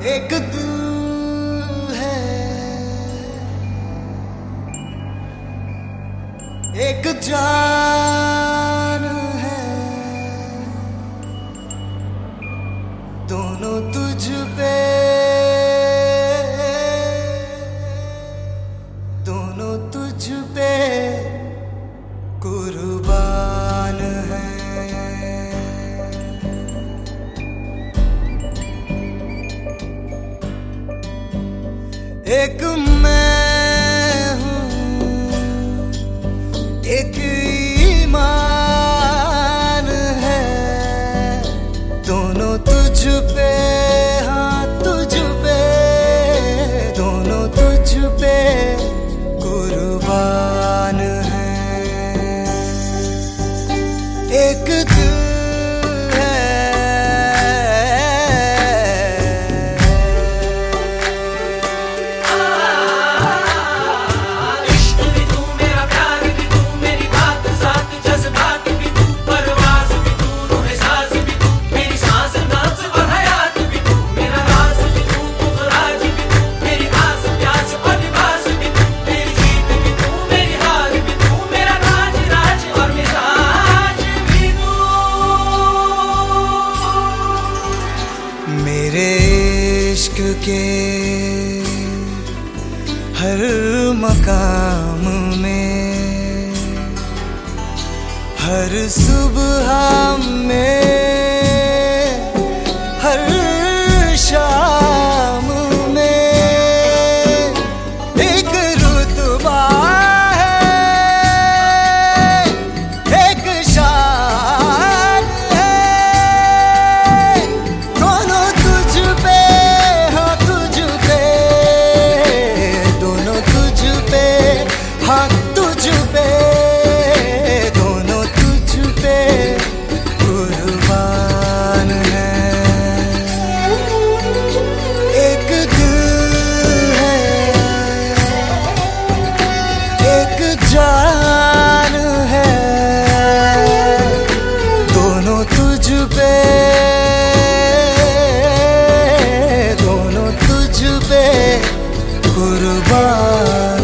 एक तू है। एक जान है। दोनों तुझ एक मैं हूँ, एक ईमान है। दोनों तुझ पे हाँ तुझ पे। दोनों तुझ पे कुर्बान है। एक दिल के हर मकाम में हर सुबह में goodbye